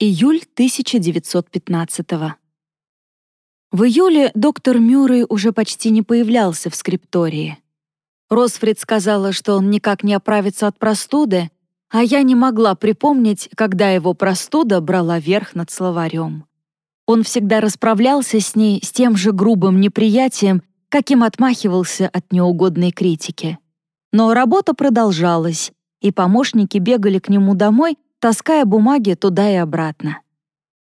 Июль 1915 В июле доктор Мюррей уже почти не появлялся в скриптории. Росфрид сказала, что он никак не оправится от простуды, а я не могла припомнить, когда его простуда брала верх над словарем. Он всегда расправлялся с ней с тем же грубым неприятием, каким отмахивался от неугодной критики. Но работа продолжалась, и помощники бегали к нему домой, таская бумаги туда и обратно.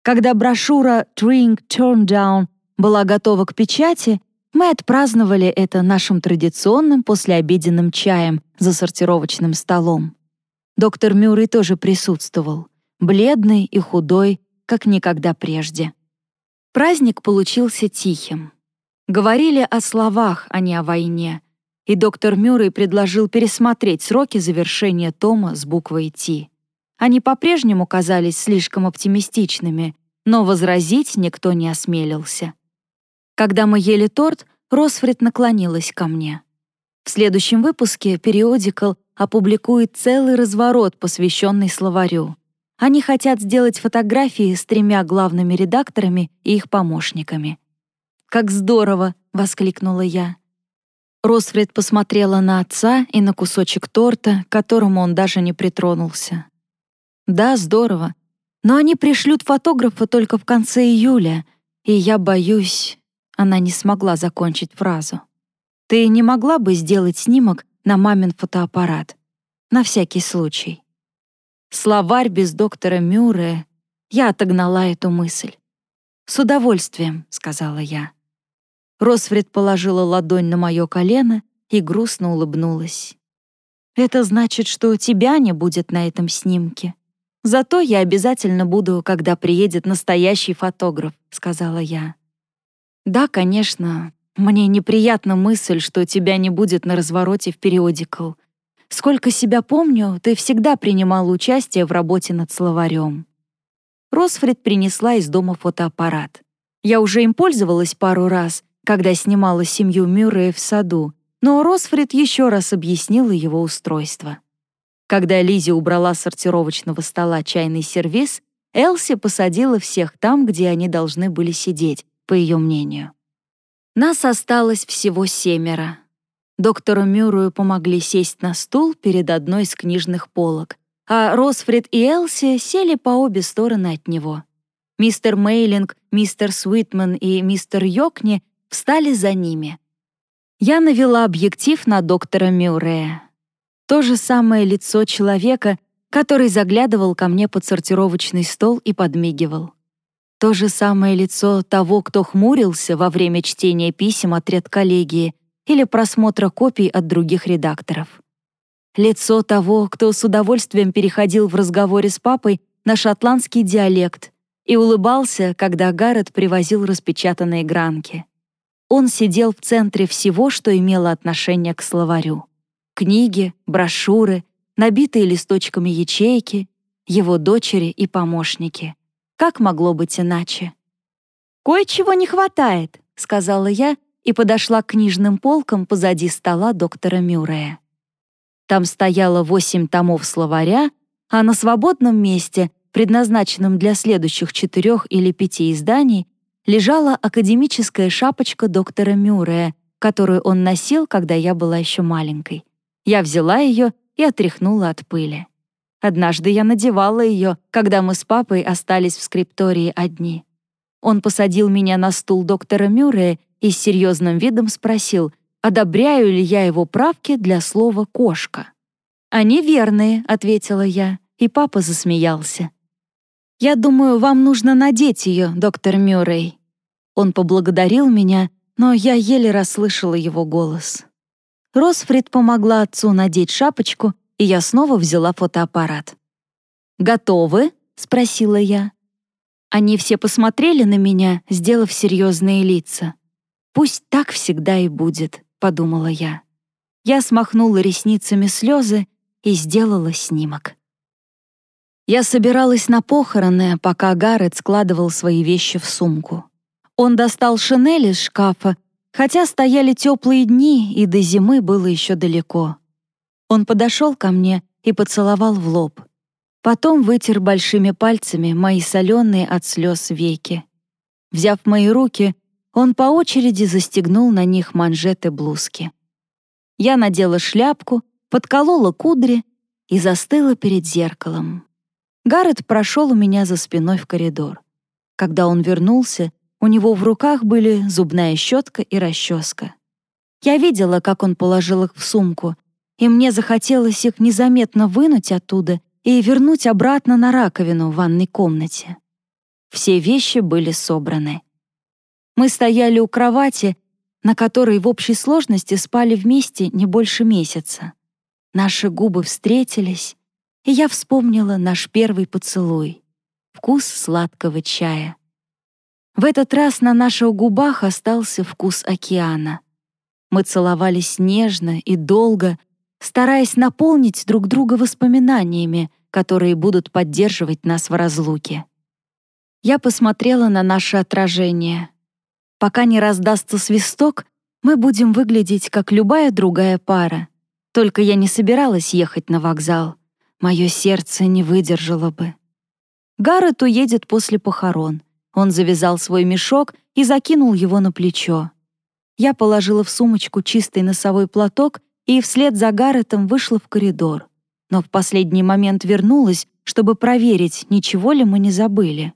Когда брошюра «Drink Turn Down» была готова к печати, мы отпраздновали это нашим традиционным послеобеденным чаем за сортировочным столом. Доктор Мюррей тоже присутствовал, бледный и худой, как никогда прежде. Праздник получился тихим. Говорили о словах, а не о войне, и доктор Мюррей предложил пересмотреть сроки завершения тома с буквой «Т». Они по-прежнему казались слишком оптимистичными, но возразить никто не осмелился. Когда мы ели торт, Росфрид наклонилась ко мне. В следующем выпуске «Периодикл» опубликует целый разворот, посвященный словарю. Они хотят сделать фотографии с тремя главными редакторами и их помощниками. «Как здорово!» — воскликнула я. Росфрид посмотрела на отца и на кусочек торта, к которому он даже не притронулся. Да, здорово. Но они пришлют фотографа только в конце июля, и я боюсь... Она не смогла закончить фразу. Ты не могла бы сделать снимок на мамин фотоаппарат? На всякий случай. Словарь без доктора Мюррея. Я отогнала эту мысль. «С удовольствием», — сказала я. Росфред положила ладонь на мое колено и грустно улыбнулась. «Это значит, что тебя не будет на этом снимке. Зато я обязательно буду, когда приедет настоящий фотограф», — сказала я. «Да, конечно, мне неприятна мысль, что тебя не будет на развороте в периодикл. Сколько себя помню, ты всегда принимала участие в работе над словарем». Росфред принесла из дома фотоаппарат. Я уже им пользовалась пару раз, когда снимала семью Мюррея в саду, но Росфред еще раз объяснила его устройство. Когда Лизи убрала с сортировочного стола чайный сервиз, Элси посадила всех там, где они должны были сидеть, по ее мнению. Нас осталось всего семеро. Доктору Мюррею помогли сесть на стул перед одной из книжных полок, а Росфред и Элси сели по обе стороны от него. Мистер Мейлинг, мистер Свитман и мистер Йокни встали за ними. Я навела объектив на доктора Мюррея. То же самое лицо человека, который заглядывал ко мне под сортировочный стол и подмигивал. То же самое лицо того, кто хмурился во время чтения писем от редколлегии или просмотра копий от других редакторов. Лицо того, кто с удовольствием переходил в разговоре с папой на шотландский диалект и улыбался, когда Гаррет привозил распечатанные гранки. Он сидел в центре всего, что имело отношение к словарю книги, брошюры, набитые листочками ячейки, его дочери и помощники. Как могло быть иначе? «Кое-чего не хватает», — сказала я и подошла к книжным полкам позади стола доктора Мюррея. Там стояло восемь томов словаря, а на свободном месте, предназначенном для следующих четырех или пяти изданий, лежала академическая шапочка доктора Мюррея, которую он носил, когда я была еще маленькой. Я взяла ее и отряхнула от пыли. Однажды я надевала ее, когда мы с папой остались в скриптории одни. Он посадил меня на стул доктора Мюррея и с серьезным видом спросил, одобряю ли я его правки для слова «кошка». «Они верные», — ответила я, и папа засмеялся. «Я думаю, вам нужно надеть ее, доктор Мюррей». Он поблагодарил меня, но я еле расслышала его голос. Росфрид помогла отцу надеть шапочку, и я снова взяла фотоаппарат. «Готовы?» — спросила я. Они все посмотрели на меня, сделав серьезные лица. «Пусть так всегда и будет», — подумала я. Я смахнула ресницами слезы и сделала снимок. Я собиралась на похороны, пока Гаррет складывал свои вещи в сумку. Он достал шинель из шкафа хотя стояли теплые дни, и до зимы было еще далеко. Он подошел ко мне и поцеловал в лоб. Потом вытер большими пальцами мои соленые от слез веки. Взяв мои руки, он по очереди застегнул на них манжеты блузки. Я надела шляпку, подколола кудри и застыла перед зеркалом. Гаррет прошел у меня за спиной в коридор. Когда он вернулся, у него в руках были зубная щетка и расческа. Я видела, как он положил их в сумку, и мне захотелось их незаметно вынуть оттуда и вернуть обратно на раковину в ванной комнате. Все вещи были собраны. Мы стояли у кровати, на которой в общей сложности спали вместе не больше месяца. Наши губы встретились, и я вспомнила наш первый поцелуй — вкус сладкого чая. В этот раз на наших губах остался вкус океана. Мы целовались нежно и долго, стараясь наполнить друг друга воспоминаниями, которые будут поддерживать нас в разлуке. Я посмотрела на наше отражение. Пока не раздастся свисток, мы будем выглядеть как любая другая пара. Только я не собиралась ехать на вокзал. Мое сердце не выдержало бы. Гаррет уедет после похорон — он завязал свой мешок и закинул его на плечо. Я положила в сумочку чистый носовой платок и вслед за Гарретом вышла в коридор. Но в последний момент вернулась, чтобы проверить, ничего ли мы не забыли.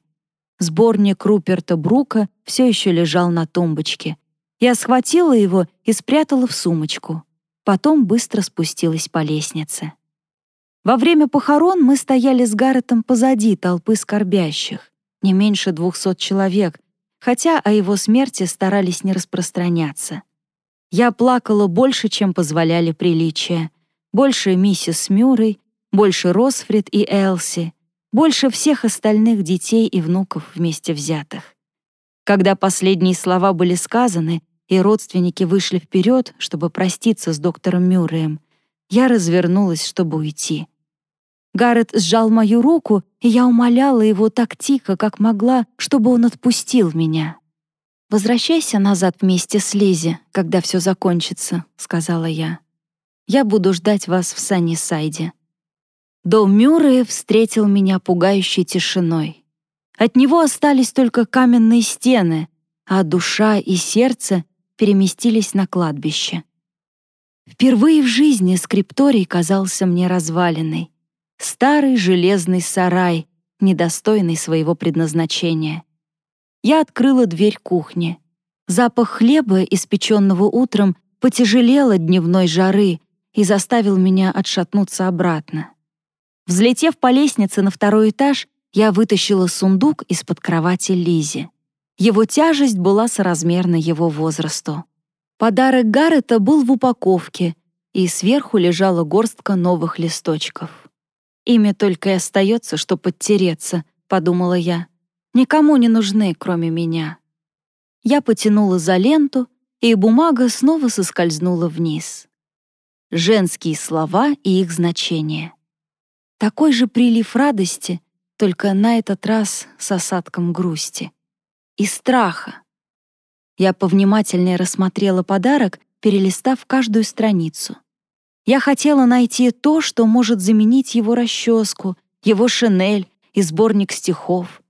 Сборник Руперта Брука все еще лежал на тумбочке. Я схватила его и спрятала в сумочку. Потом быстро спустилась по лестнице. Во время похорон мы стояли с Гарретом позади толпы скорбящих не меньше двухсот человек, хотя о его смерти старались не распространяться. Я плакала больше, чем позволяли приличия. Больше миссис Мюррей, больше Росфрид и Элси, больше всех остальных детей и внуков вместе взятых. Когда последние слова были сказаны, и родственники вышли вперед, чтобы проститься с доктором Мюрреем, я развернулась, чтобы уйти. Гаррет сжал мою руку, и я умоляла его так тихо, как могла, чтобы он отпустил меня. «Возвращайся назад вместе с Лизи, когда все закончится», — сказала я. «Я буду ждать вас в Саннисайде». Дом Мюррея встретил меня пугающей тишиной. От него остались только каменные стены, а душа и сердце переместились на кладбище. Впервые в жизни скрипторий казался мне развалиной. Старый железный сарай, недостойный своего предназначения. Я открыла дверь кухни. Запах хлеба, испеченного утром, потяжелел от дневной жары и заставил меня отшатнуться обратно. Взлетев по лестнице на второй этаж, я вытащила сундук из-под кровати Лизи. Его тяжесть была соразмерна его возрасту. Подарок Гаррета был в упаковке, и сверху лежала горстка новых листочков. Ими только и остается, что подтереться, подумала я. Никому не нужны, кроме меня. Я потянула за ленту, и бумага снова соскользнула вниз. Женские слова и их значение. Такой же прилив радости, только на этот раз с осадком грусти. И страха. Я повнимательнее рассмотрела подарок, перелистав каждую страницу. Я хотела найти то, что может заменить его расческу, его шинель и сборник стихов.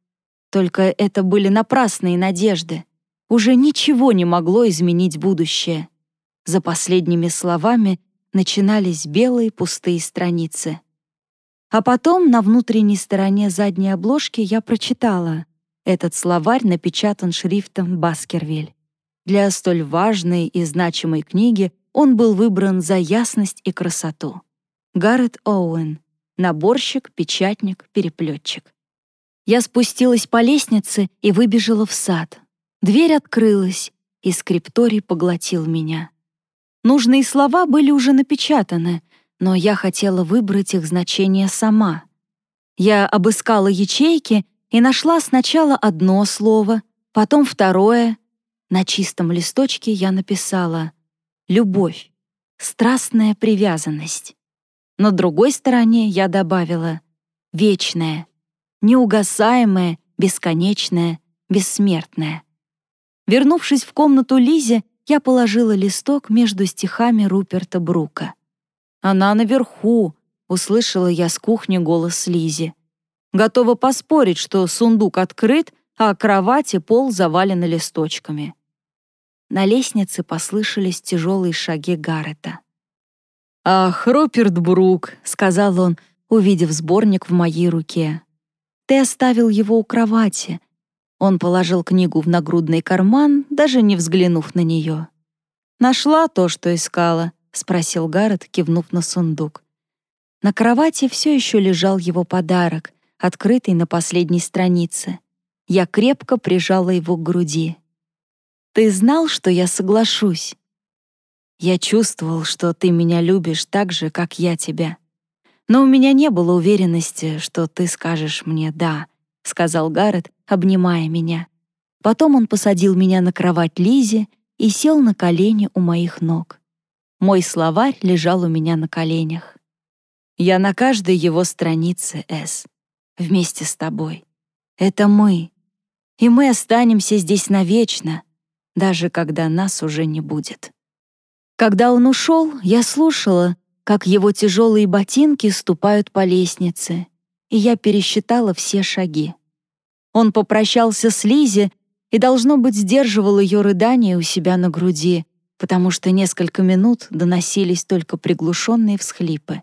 Только это были напрасные надежды. Уже ничего не могло изменить будущее. За последними словами начинались белые пустые страницы. А потом на внутренней стороне задней обложки я прочитала. Этот словарь напечатан шрифтом Баскервиль. Для столь важной и значимой книги он был выбран за ясность и красоту. Гаррет Оуэн. Наборщик, печатник, переплетчик. Я спустилась по лестнице и выбежала в сад. Дверь открылась, и скрипторий поглотил меня. Нужные слова были уже напечатаны, но я хотела выбрать их значение сама. Я обыскала ячейки и нашла сначала одно слово, потом второе. На чистом листочке я написала любовь, страстная привязанность. На другой стороне я добавила вечная, неугасаемая, бесконечная, бессмертная. Вернувшись в комнату Лизе, я положила листок между стихами Руперта Брука. «Она наверху», — услышала я с кухни голос Лизи. Готова поспорить, что сундук открыт, а кровать и пол завалены листочками. На лестнице послышались тяжелые шаги Гаррета. «Ах, Руперт Брук», — сказал он, увидев сборник в моей руке. «Ты оставил его у кровати». Он положил книгу в нагрудный карман, даже не взглянув на нее. «Нашла то, что искала?» — спросил Гаррет, кивнув на сундук. На кровати все еще лежал его подарок, открытый на последней странице. Я крепко прижала его к груди. «Ты знал, что я соглашусь?» «Я чувствовал, что ты меня любишь так же, как я тебя. Но у меня не было уверенности, что ты скажешь мне «да», — сказал Гаррет, обнимая меня. Потом он посадил меня на кровать Лизи и сел на колени у моих ног. Мой словарь лежал у меня на коленях. Я на каждой его странице, С, вместе с тобой. Это мы. И мы останемся здесь навечно, даже когда нас уже не будет. Когда он ушел, я слушала, как его тяжелые ботинки ступают по лестнице, и я пересчитала все шаги. Он попрощался с Лизи и, должно быть, сдерживал ее рыдание у себя на груди, потому что несколько минут доносились только приглушенные всхлипы.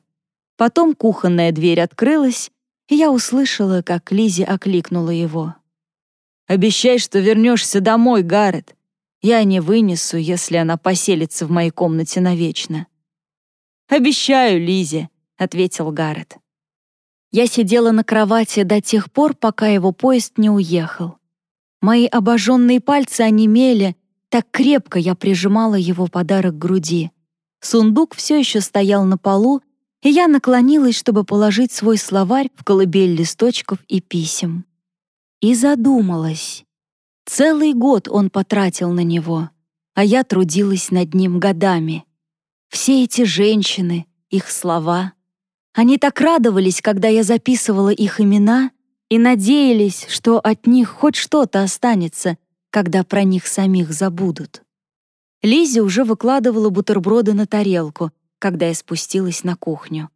Потом кухонная дверь открылась, и я услышала, как Лизи окликнула его. «Обещай, что вернешься домой, Гаррет. Я не вынесу, если она поселится в моей комнате навечно». «Обещаю, Лизи», — ответил Гаррет. Я сидела на кровати до тех пор, пока его поезд не уехал. Мои обожженные пальцы онемели, так крепко я прижимала его подарок к груди. Сундук все еще стоял на полу, и я наклонилась, чтобы положить свой словарь в колыбель листочков и писем. И задумалась. Целый год он потратил на него, а я трудилась над ним годами. Все эти женщины, их слова. Они так радовались, когда я записывала их имена, и надеялись, что от них хоть что-то останется, когда про них самих забудут. Лизи уже выкладывала бутерброды на тарелку, когда я спустилась на кухню.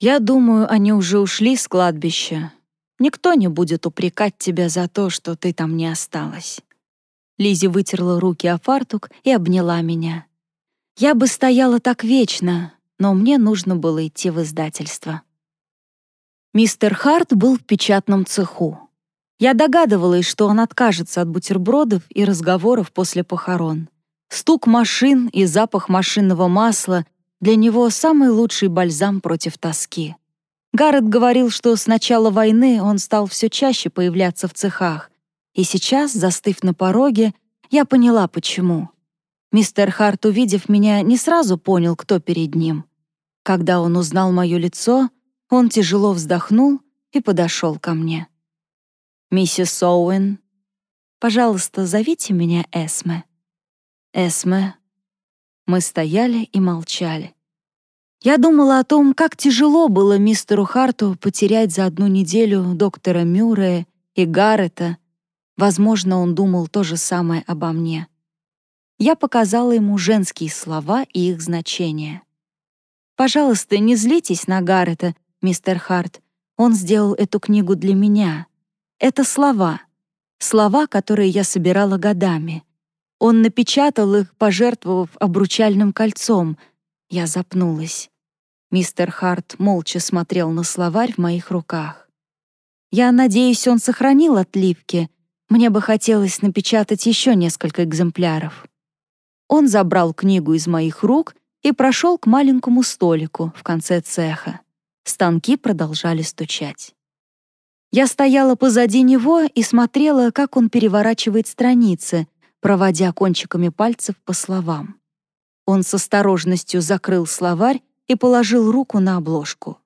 «Я думаю, они уже ушли с кладбища. Никто не будет упрекать тебя за то, что ты там не осталась». Лизи вытерла руки о фартук и обняла меня. «Я бы стояла так вечно, но мне нужно было идти в издательство». Мистер Харт был в печатном цеху. Я догадывалась, что он откажется от бутербродов и разговоров после похорон. Стук машин и запах машинного масла для него самый лучший бальзам против тоски. Гаррет говорил, что с начала войны он стал все чаще появляться в цехах, и сейчас, застыв на пороге, я поняла, почему. Мистер Харт, увидев меня, не сразу понял, кто перед ним. Когда он узнал мое лицо, он тяжело вздохнул и подошел ко мне. «Миссис Оуэн, пожалуйста, зовите меня Эсме». «Эсме, мы стояли и молчали. Я думала о том, как тяжело было мистеру Харту потерять за одну неделю доктора Мюррея и Гаррета. Возможно, он думал то же самое обо мне. Я показала ему женские слова и их значение. «Пожалуйста, не злитесь на Гаррета, мистер Харт. Он сделал эту книгу для меня. Это слова. Слова, которые я собирала годами. Он напечатал их, пожертвовав обручальным кольцом. Я запнулась. Мистер Харт молча смотрел на словарь в моих руках. Я надеюсь, он сохранил отливки. Мне бы хотелось напечатать еще несколько экземпляров. Он забрал книгу из моих рук и прошел к маленькому столику в конце цеха. Станки продолжали стучать. Я стояла позади него и смотрела, как он переворачивает страницы — проводя кончиками пальцев по словам. Он с осторожностью закрыл словарь и положил руку на обложку.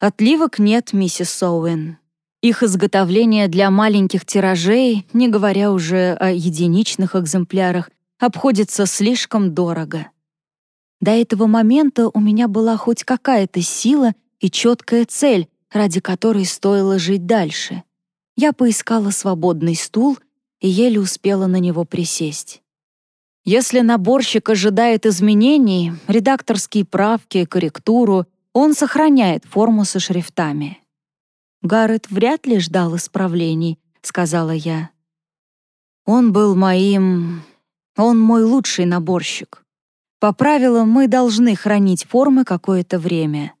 «Отливок нет, миссис Оуэн. Их изготовление для маленьких тиражей, не говоря уже о единичных экземплярах, обходится слишком дорого. До этого момента у меня была хоть какая-то сила и четкая цель, ради которой стоило жить дальше. Я поискала свободный стул — и еле успела на него присесть. Если наборщик ожидает изменений, редакторские правки, корректуру Он сохраняет форму со шрифтами. Гаррет вряд ли ждал исправлений, сказала я. Он был моим... Он мой лучший наборщик. По правилам мы должны хранить формы какое-то время.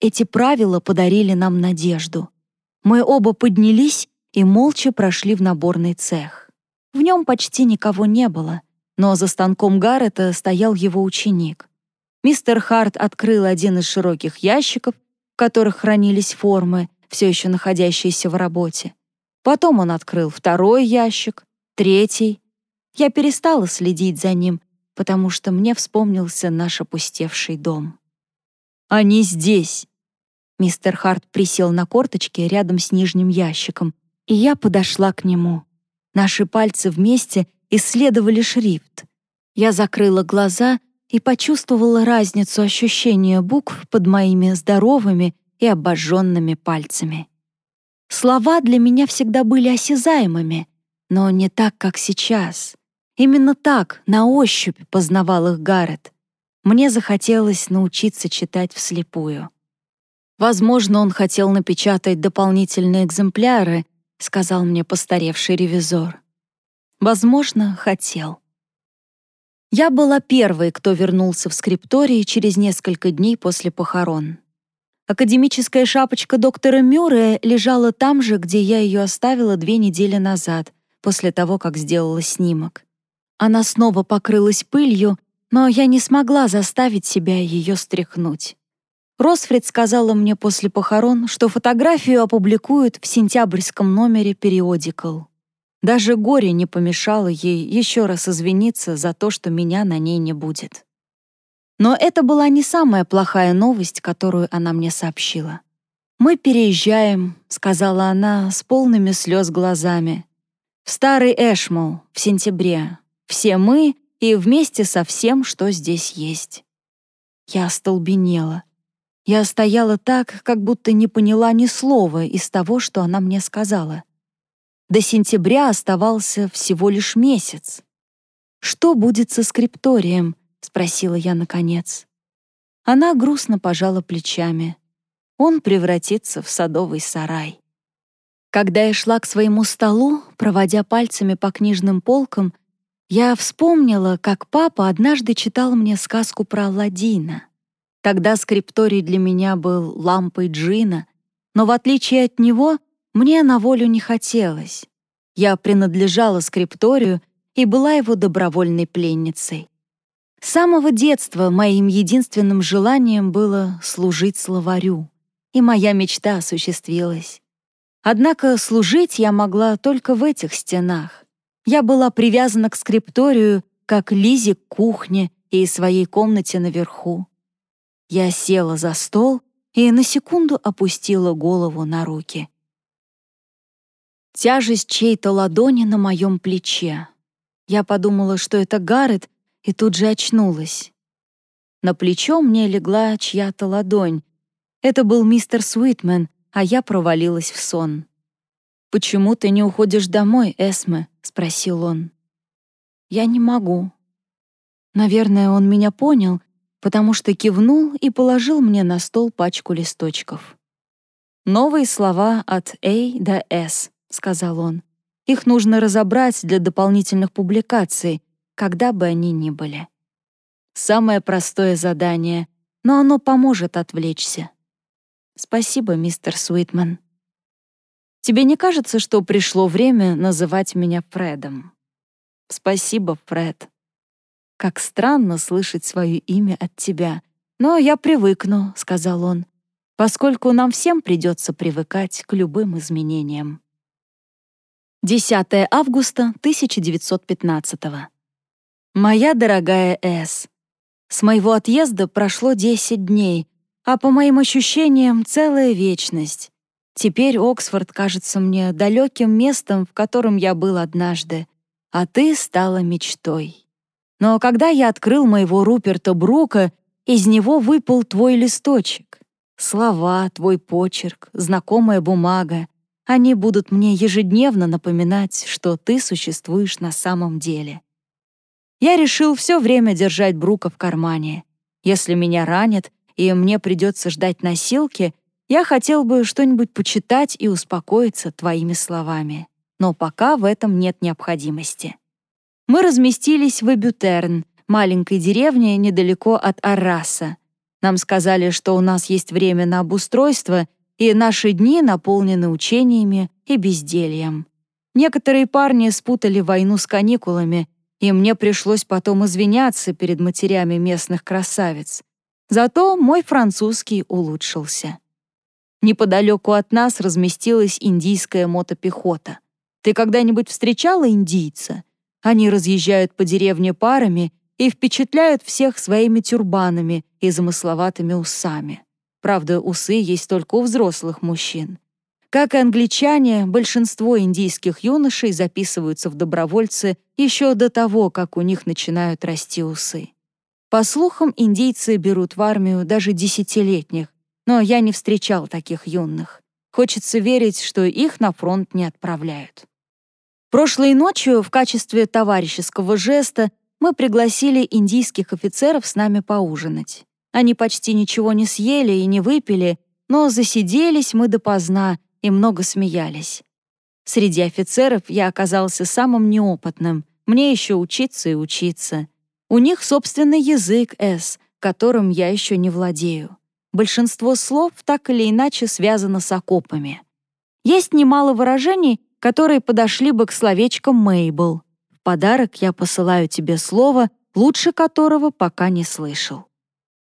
Эти правила подарили нам надежду. Мы оба поднялись и молча прошли в наборный цех. В нем почти никого не было, но за станком Гаррета стоял его ученик. Мистер Харт открыл один из широких ящиков, в которых хранились формы, все еще находящиеся в работе. Потом он открыл второй ящик, третий. Я перестала следить за ним, потому что мне вспомнился наш опустевший дом. «Они здесь!» Мистер Харт присел на корточки рядом с нижним ящиком, и я подошла к нему. Наши пальцы вместе исследовали шрифт. Я закрыла глаза и почувствовала разницу ощущения букв под моими здоровыми и обожженными пальцами. Слова для меня всегда были осязаемыми, но не так, как сейчас. Именно так, на ощупь, познавал их Гаррет. Мне захотелось научиться читать вслепую. «Возможно, он хотел напечатать дополнительные экземпляры», сказал мне постаревший ревизор. «Возможно, хотел». Я была первой, кто вернулся в скриптории через несколько дней после похорон. Академическая шапочка доктора Мюррея лежала там же, где я ее оставила две недели назад, после того, как сделала снимок. Она снова покрылась пылью, но я не смогла заставить себя ее стряхнуть. Росфред сказала мне после похорон, что фотографию опубликуют в сентябрьском номере «Периодикал». Даже горе не помешало ей еще раз извиниться за то, что меня на ней не будет. Но это была не самая плохая новость, которую она мне сообщила. «Мы переезжаем», — сказала она с полными слез глазами. «В старый Эшмол в сентябре. Все мы и вместе со всем, что здесь есть». Я остолбенела. Я стояла так, как будто не поняла ни слова из того, что она мне сказала. До сентября оставался всего лишь месяц. «Что будет со скрипторием?» — спросила я наконец. Она грустно пожала плечами. Он превратится в садовый сарай. Когда я шла к своему столу, проводя пальцами по книжным полкам, я вспомнила, как папа однажды читал мне сказку про Аладдина. Тогда скрипторий для меня был лампой джина, но в отличие от него мне на волю не хотелось. Я принадлежала скрипторию и была его добровольной пленницей. С самого детства моим единственным желанием было служить словарю, и моя мечта осуществилась. Однако служить я могла только в этих стенах. Я была привязана к скрипторию, как Лизе к кухне и своей комнате наверху. Я села за стол и на секунду опустила голову на руки. Тяжесть чьей-то ладони на моем плече. Я подумала, что это Гаррет, и тут же очнулась. На плечо мне легла чья-то ладонь. Это был мистер Суитмен, а я провалилась в сон. «Почему ты не уходишь домой, Эсме?» — спросил он. «Я не могу». Наверное, он меня понял потому что кивнул и положил мне на стол пачку листочков. «Новые слова от A до S», — сказал он. «Их нужно разобрать для дополнительных публикаций, когда бы они ни были. Самое простое задание, но оно поможет отвлечься. Спасибо, мистер Суитман. Тебе не кажется, что пришло время называть меня Фредом? Спасибо, Фред. Как странно слышать свое имя от тебя. Но я привыкну, сказал он, поскольку нам всем придется привыкать к любым изменениям. 10 августа 1915 Моя дорогая С. С моего отъезда прошло 10 дней, а по моим ощущениям целая вечность. Теперь Оксфорд кажется мне далеким местом, в котором я был однажды, а ты стала мечтой. Но когда я открыл моего Руперта Брука, из него выпал твой листочек. Слова, твой почерк, знакомая бумага. Они будут мне ежедневно напоминать, что ты существуешь на самом деле. Я решил все время держать Брука в кармане. Если меня ранят, и мне придется ждать носилки, я хотел бы что-нибудь почитать и успокоиться твоими словами. Но пока в этом нет необходимости. Мы разместились в Эбютерн, маленькой деревне недалеко от Арраса. Нам сказали, что у нас есть время на обустройство, и наши дни наполнены учениями и бездельем. Некоторые парни спутали войну с каникулами, и мне пришлось потом извиняться перед матерями местных красавиц. Зато мой французский улучшился. Неподалеку от нас разместилась индийская мотопехота. Ты когда-нибудь встречала индийца? Они разъезжают по деревне парами и впечатляют всех своими тюрбанами и замысловатыми усами. Правда, усы есть только у взрослых мужчин. Как и англичане, большинство индийских юношей записываются в добровольцы еще до того, как у них начинают расти усы. По слухам, индийцы берут в армию даже десятилетних, но я не встречал таких юных. Хочется верить, что их на фронт не отправляют. Прошлой ночью в качестве товарищеского жеста мы пригласили индийских офицеров с нами поужинать. Они почти ничего не съели и не выпили, но засиделись мы допоздна и много смеялись. Среди офицеров я оказался самым неопытным, мне еще учиться и учиться. У них собственный язык «С», которым я еще не владею. Большинство слов так или иначе связано с окопами. Есть немало выражений, которые подошли бы к словечкам «Мейбл». В подарок я посылаю тебе слово, лучше которого пока не слышал.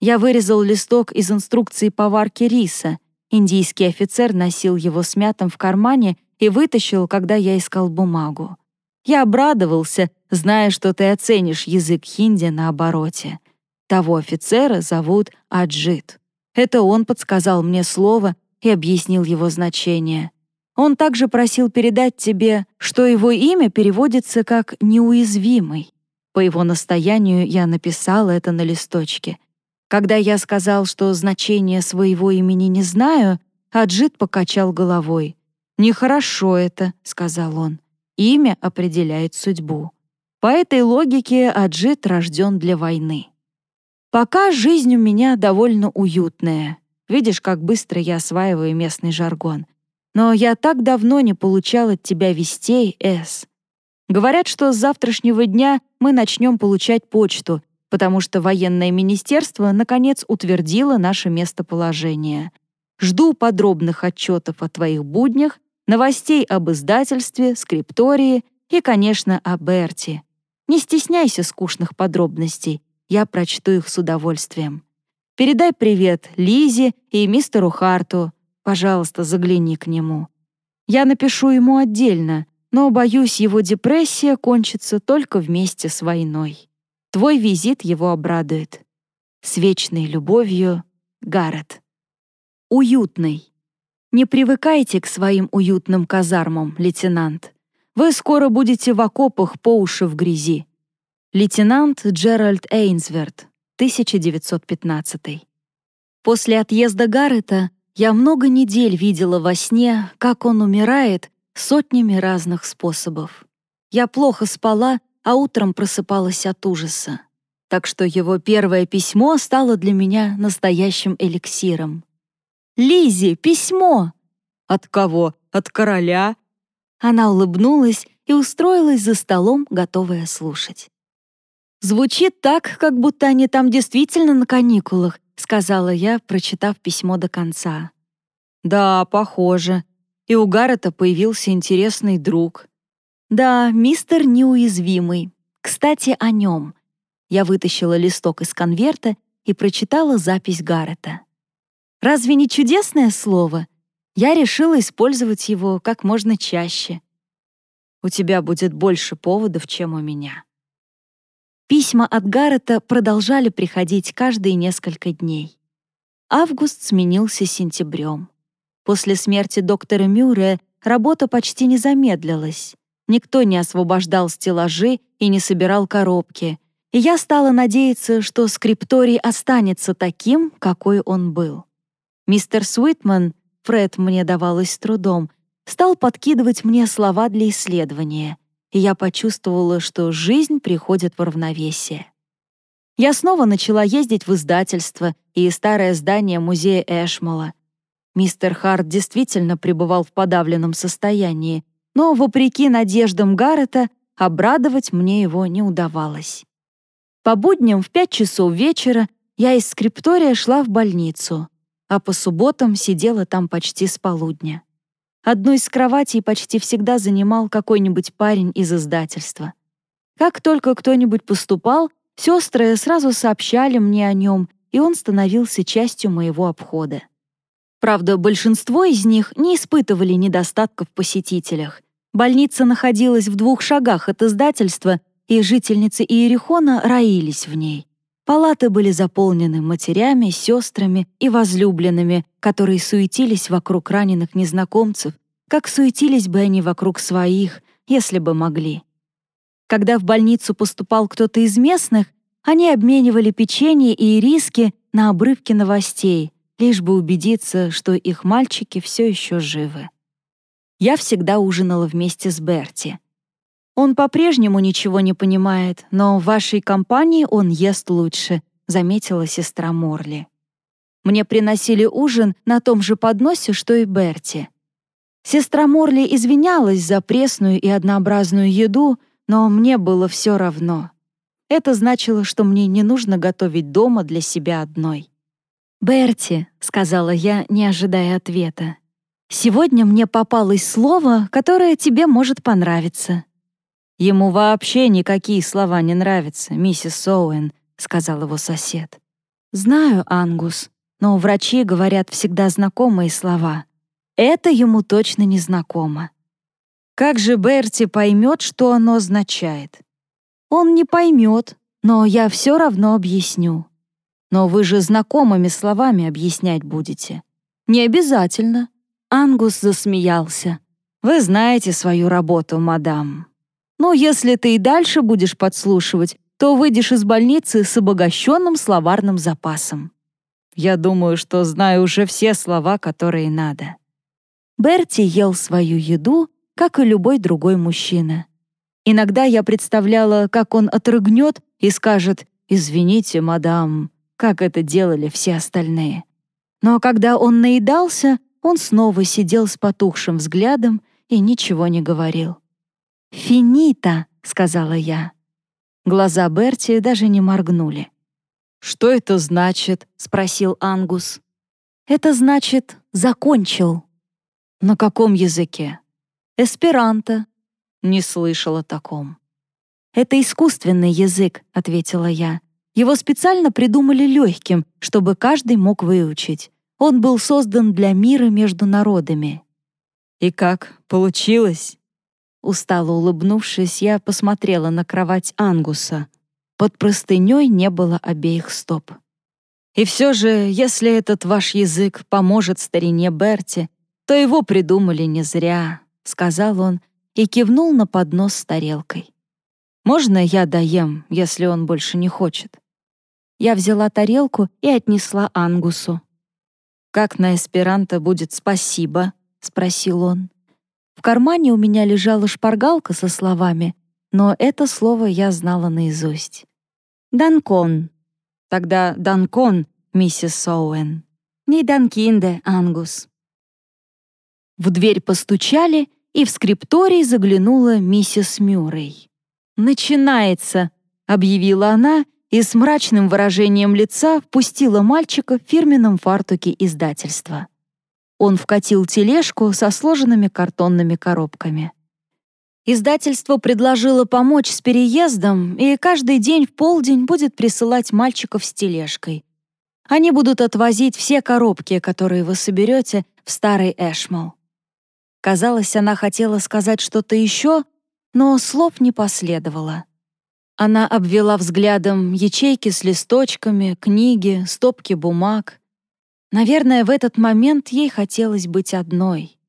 Я вырезал листок из инструкции по варке риса — Индийский офицер носил его смятым в кармане и вытащил, когда я искал бумагу. Я обрадовался, зная, что ты оценишь язык хинди на обороте. Того офицера зовут Аджит. Это он подсказал мне слово и объяснил его значение. Он также просил передать тебе, что его имя переводится как «неуязвимый». По его настоянию я написала это на листочке — когда я сказал, что значение своего имени не знаю, Аджит покачал головой. «Нехорошо это», — сказал он. «Имя определяет судьбу». По этой логике Аджит рожден для войны. Пока жизнь у меня довольно уютная. Видишь, как быстро я осваиваю местный жаргон. Но я так давно не получал от тебя вестей, Эс. Говорят, что с завтрашнего дня мы начнем получать почту, потому что военное министерство наконец утвердило наше местоположение. Жду подробных отчетов о твоих буднях, новостей об издательстве, скриптории и, конечно, о Берти. Не стесняйся скучных подробностей, я прочту их с удовольствием. Передай привет Лизе и мистеру Харту. Пожалуйста, загляни к нему. Я напишу ему отдельно, но, боюсь, его депрессия кончится только вместе с войной. Твой визит его обрадует. С вечной любовью, Гаррет. Уютный. Не привыкайте к своим уютным казармам, лейтенант. Вы скоро будете в окопах по уши в грязи. Лейтенант Джеральд Эйнсверт, 1915. После отъезда Гаррета я много недель видела во сне, как он умирает сотнями разных способов. Я плохо спала а утром просыпалась от ужаса. Так что его первое письмо стало для меня настоящим эликсиром. Лизи, письмо!» «От кого? От короля?» Она улыбнулась и устроилась за столом, готовая слушать. «Звучит так, как будто они там действительно на каникулах», сказала я, прочитав письмо до конца. «Да, похоже. И у Гаррета появился интересный друг. Да, мистер неуязвимый. Кстати, о нем. Я вытащила листок из конверта и прочитала запись Гаррета. Разве не чудесное слово? Я решила использовать его как можно чаще. У тебя будет больше поводов, чем у меня. Письма от Гаррета продолжали приходить каждые несколько дней. Август сменился сентябрем. После смерти доктора Мюррея работа почти не замедлилась. Никто не освобождал стеллажи и не собирал коробки. И я стала надеяться, что скрипторий останется таким, какой он был. Мистер Суитман, Фред мне давалось с трудом, стал подкидывать мне слова для исследования, и я почувствовала, что жизнь приходит в равновесие. Я снова начала ездить в издательство и старое здание музея Эшмола. Мистер Харт действительно пребывал в подавленном состоянии, но, вопреки надеждам Гаррета, обрадовать мне его не удавалось. По будням в пять часов вечера я из скриптория шла в больницу, а по субботам сидела там почти с полудня. Одну из кроватей почти всегда занимал какой-нибудь парень из издательства. Как только кто-нибудь поступал, сестры сразу сообщали мне о нем, и он становился частью моего обхода. Правда, большинство из них не испытывали недостатков в посетителях. Больница находилась в двух шагах от издательства, и жительницы Иерихона роились в ней. Палаты были заполнены матерями, сестрами и возлюбленными, которые суетились вокруг раненых незнакомцев, как суетились бы они вокруг своих, если бы могли. Когда в больницу поступал кто-то из местных, они обменивали печенье и ириски на обрывки новостей, лишь бы убедиться, что их мальчики все еще живы. Я всегда ужинала вместе с Берти. Он по-прежнему ничего не понимает, но в вашей компании он ест лучше, заметила сестра Морли. Мне приносили ужин на том же подносе, что и Берти. Сестра Морли извинялась за пресную и однообразную еду, но мне было все равно. Это значило, что мне не нужно готовить дома для себя одной. «Берти», — сказала я, не ожидая ответа, Сегодня мне попалось слово, которое тебе может понравиться». «Ему вообще никакие слова не нравятся, миссис Соуэн», — сказал его сосед. «Знаю, Ангус, но врачи говорят всегда знакомые слова. Это ему точно не знакомо». «Как же Берти поймет, что оно означает?» «Он не поймет, но я все равно объясню». «Но вы же знакомыми словами объяснять будете». «Не обязательно. Ангус засмеялся. «Вы знаете свою работу, мадам. Но если ты и дальше будешь подслушивать, то выйдешь из больницы с обогащенным словарным запасом. Я думаю, что знаю уже все слова, которые надо». Берти ел свою еду, как и любой другой мужчина. Иногда я представляла, как он отрыгнет и скажет «Извините, мадам», как это делали все остальные. Но когда он наедался, он снова сидел с потухшим взглядом и ничего не говорил. «Финита», — сказала я. Глаза Берти даже не моргнули. «Что это значит?» — спросил Ангус. «Это значит «закончил». «На каком языке?» «Эсперанто». Не слышала таком. «Это искусственный язык», — ответила я. «Его специально придумали легким, чтобы каждый мог выучить. Он был создан для мира между народами. «И как, получилось?» Устало улыбнувшись, я посмотрела на кровать Ангуса. Под простыней не было обеих стоп. «И все же, если этот ваш язык поможет старине Берти, то его придумали не зря», — сказал он и кивнул на поднос с тарелкой. «Можно я доем, если он больше не хочет?» Я взяла тарелку и отнесла Ангусу. «Как на эсперанто будет спасибо?» — спросил он. В кармане у меня лежала шпаргалка со словами, но это слово я знала наизусть. «Данкон». «Тогда Данкон, миссис Соуэн». «Не Данкинде, Ангус». В дверь постучали, и в скрипторий заглянула миссис Мюррей. «Начинается», — объявила она и с мрачным выражением лица впустила мальчика в фирменном фартуке издательства. Он вкатил тележку со сложенными картонными коробками. Издательство предложило помочь с переездом, и каждый день в полдень будет присылать мальчиков с тележкой. Они будут отвозить все коробки, которые вы соберете в старый Эшмол. Казалось, она хотела сказать что-то еще, но слов не последовало. Она обвела взглядом ячейки с листочками, книги, стопки бумаг. Наверное, в этот момент ей хотелось быть одной.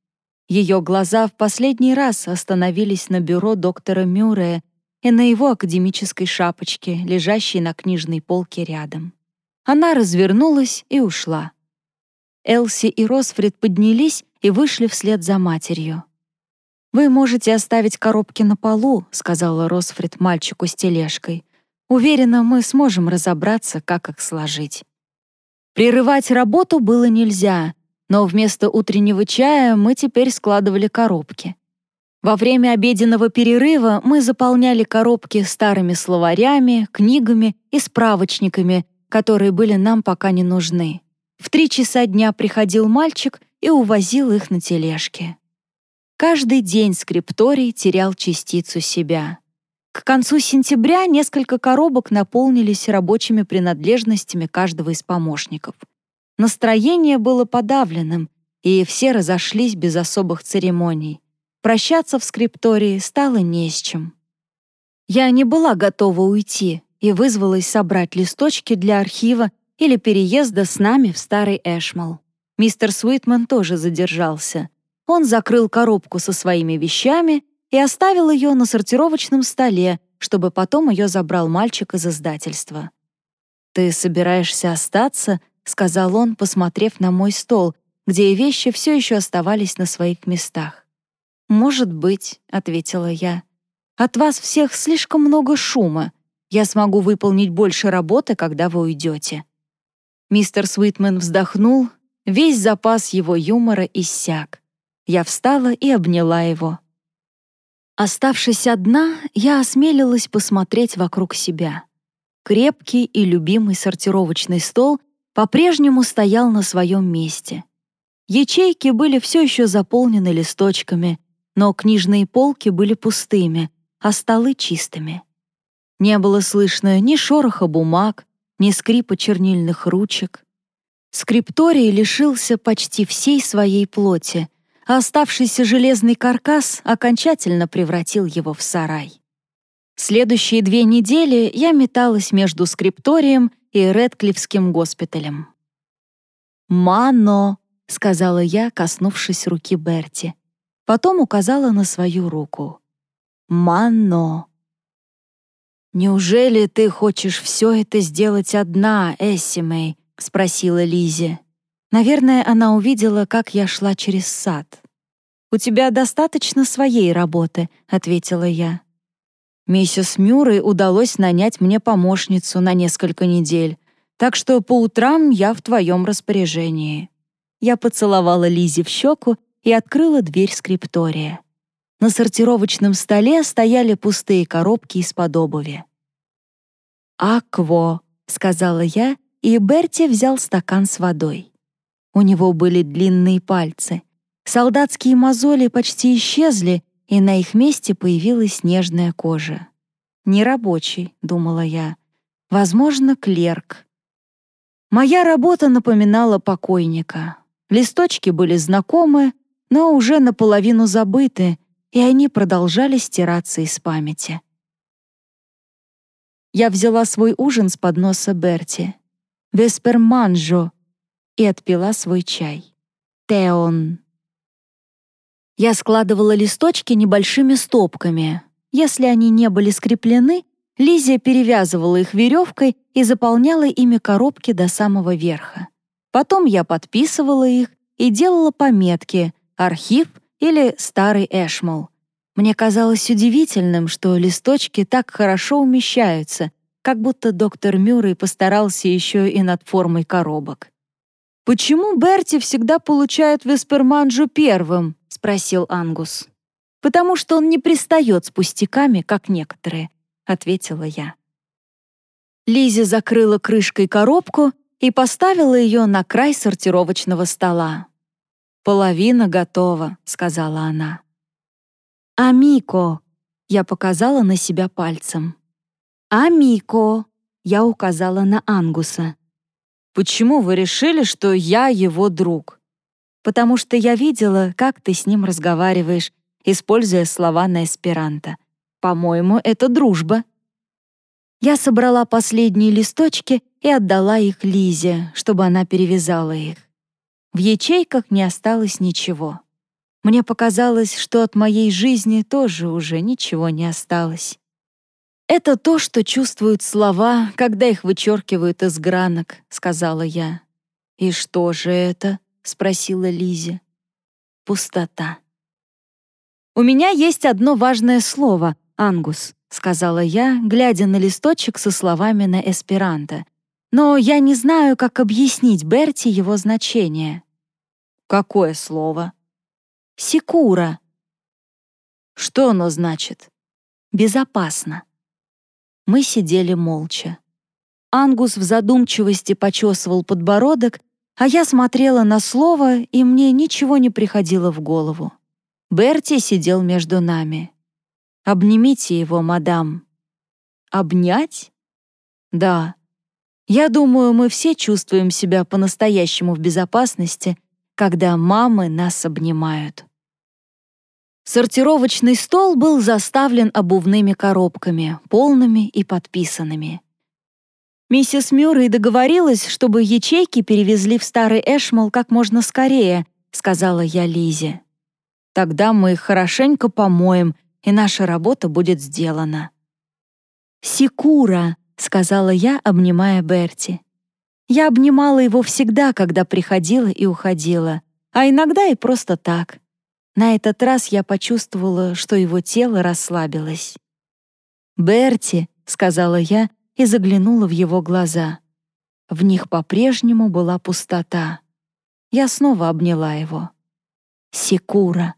Ее глаза в последний раз остановились на бюро доктора Мюррея и на его академической шапочке, лежащей на книжной полке рядом. Она развернулась и ушла. Элси и Росфрид поднялись и вышли вслед за матерью. «Вы можете оставить коробки на полу», — сказала Росфрид мальчику с тележкой. Уверена, мы сможем разобраться, как их сложить. Прерывать работу было нельзя, но вместо утреннего чая мы теперь складывали коробки. Во время обеденного перерыва мы заполняли коробки старыми словарями, книгами и справочниками, которые были нам пока не нужны. В три часа дня приходил мальчик и увозил их на тележке. Каждый день скрипторий терял частицу себя. К концу сентября несколько коробок наполнились рабочими принадлежностями каждого из помощников. Настроение было подавленным, и все разошлись без особых церемоний. Прощаться в скриптории стало не с чем. Я не была готова уйти и вызвалась собрать листочки для архива или переезда с нами в старый Эшмал. Мистер Суитман тоже задержался. Он закрыл коробку со своими вещами и оставил ее на сортировочном столе, чтобы потом ее забрал мальчик из издательства. «Ты собираешься остаться?» — сказал он, посмотрев на мой стол, где вещи все еще оставались на своих местах. «Может быть», — ответила я. «От вас всех слишком много шума. Я смогу выполнить больше работы, когда вы уйдете». Мистер Свитмен вздохнул, весь запас его юмора иссяк. Я встала и обняла его. Оставшись одна, я осмелилась посмотреть вокруг себя. Крепкий и любимый сортировочный стол по-прежнему стоял на своем месте. Ячейки были все еще заполнены листочками, но книжные полки были пустыми, а столы чистыми. Не было слышно ни шороха бумаг, ни скрипа чернильных ручек. Скрипторий лишился почти всей своей плоти, а оставшийся железный каркас окончательно превратил его в сарай. Следующие две недели я металась между скрипторием и Редклифским госпиталем. «Мано», — сказала я, коснувшись руки Берти. Потом указала на свою руку. «Манно». «Неужели ты хочешь все это сделать одна, Эссимей?» — спросила Лизи. Наверное, она увидела, как я шла через сад. «У тебя достаточно своей работы», — ответила я. Миссис Мюррей удалось нанять мне помощницу на несколько недель, так что по утрам я в твоем распоряжении. Я поцеловала Лизи в щеку и открыла дверь скриптория. На сортировочном столе стояли пустые коробки из-под обуви. «Акво», — сказала я, и Берти взял стакан с водой. У него были длинные пальцы. Солдатские мозоли почти исчезли, и на их месте появилась нежная кожа. «Нерабочий», — думала я. «Возможно, клерк». Моя работа напоминала покойника. Листочки были знакомы, но уже наполовину забыты, и они продолжали стираться из памяти. Я взяла свой ужин с подноса Берти. «Весперманжо» и отпила свой чай. «Теон». Я складывала листочки небольшими стопками. Если они не были скреплены, Лизия перевязывала их веревкой и заполняла ими коробки до самого верха. Потом я подписывала их и делала пометки, архив или старый Эшмол. Мне казалось удивительным, что листочки так хорошо умещаются, как будто доктор Мюррей постарался еще и над формой коробок. «Почему Берти всегда получает Весперманджу первым?» — спросил Ангус. «Потому что он не пристает с пустяками, как некоторые», — ответила я. Лизи закрыла крышкой коробку и поставила ее на край сортировочного стола. «Половина готова», — сказала она. «Амико», — я показала на себя пальцем. «Амико», — я указала на Ангуса. «Почему вы решили, что я его друг?» «Потому что я видела, как ты с ним разговариваешь, используя слова на эсперанто. По-моему, это дружба». Я собрала последние листочки и отдала их Лизе, чтобы она перевязала их. В ячейках не осталось ничего. Мне показалось, что от моей жизни тоже уже ничего не осталось. «Это то, что чувствуют слова, когда их вычеркивают из гранок», — сказала я. «И что же это?» — спросила Лизи. «Пустота». «У меня есть одно важное слово, Ангус», — сказала я, глядя на листочек со словами на эсперанто. «Но я не знаю, как объяснить Берти его значение». «Какое слово?» «Секура». «Что оно значит?» «Безопасно». Мы сидели молча. Ангус в задумчивости почесывал подбородок, а я смотрела на слово, и мне ничего не приходило в голову. Берти сидел между нами. «Обнимите его, мадам». «Обнять?» «Да. Я думаю, мы все чувствуем себя по-настоящему в безопасности, когда мамы нас обнимают». Сортировочный стол был заставлен обувными коробками, полными и подписанными. Миссис Мюррей договорилась, чтобы ячейки перевезли в старый Эшмол как можно скорее, сказала я Лизе. Тогда мы их хорошенько помоем, и наша работа будет сделана. «Секура», — сказала я, обнимая Берти. Я обнимала его всегда, когда приходила и уходила, а иногда и просто так. На этот раз я почувствовала, что его тело расслабилось. «Берти», — сказала я, — и заглянула в его глаза. В них по-прежнему была пустота. Я снова обняла его. Секура.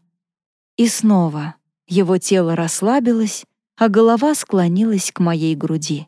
И снова его тело расслабилось, а голова склонилась к моей груди.